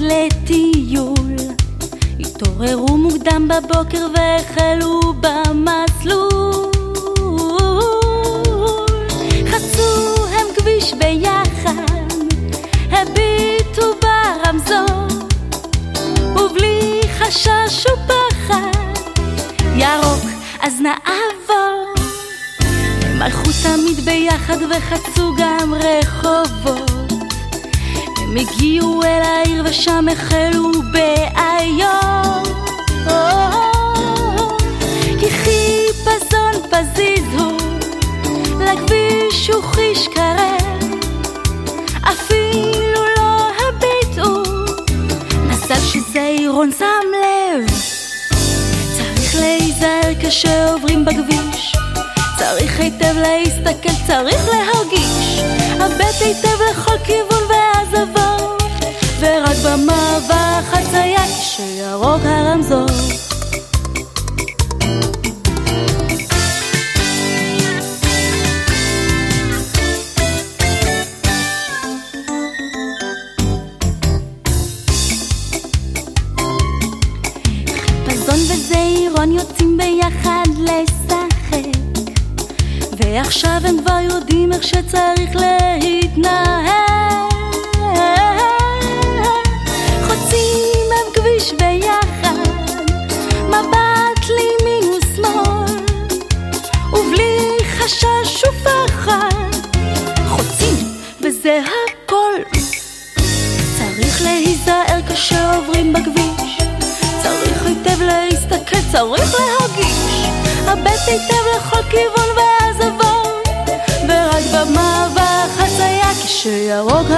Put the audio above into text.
לטיול. התעוררו מוקדם בבוקר והחלו במסלול. חצו הם כביש ביחד, הביטו ברמזור, ובלי חשש ופחד, ירוק אז נעבור. הם הלכו תמיד ביחד וחצו גם רחובות. הם הגיעו אל העיר ושם החלו בעיות. כי חיפזון פזיזו לכביש וחיש קרב, אפילו לא הביטו, מזל שזעירון שם לב. צריך להיזהר כשעוברים בכביש, צריך היטב להסתכל, צריך להרגיש, הבט היטב לכל כיוון ואז עבור, ורק במעבר חצייה כשירוק הרמזור. וזעירון יוצאים ביחד לשחק ועכשיו הם כבר יודעים איך שצריך להתנהג וזה הכל. צריך להיזהר כשעוברים בכביש. צריך היטב להסתכל, צריך להרגיש. הבט היטב לכל כיוון ואז עבור ורק במעבר חצייה כשירוק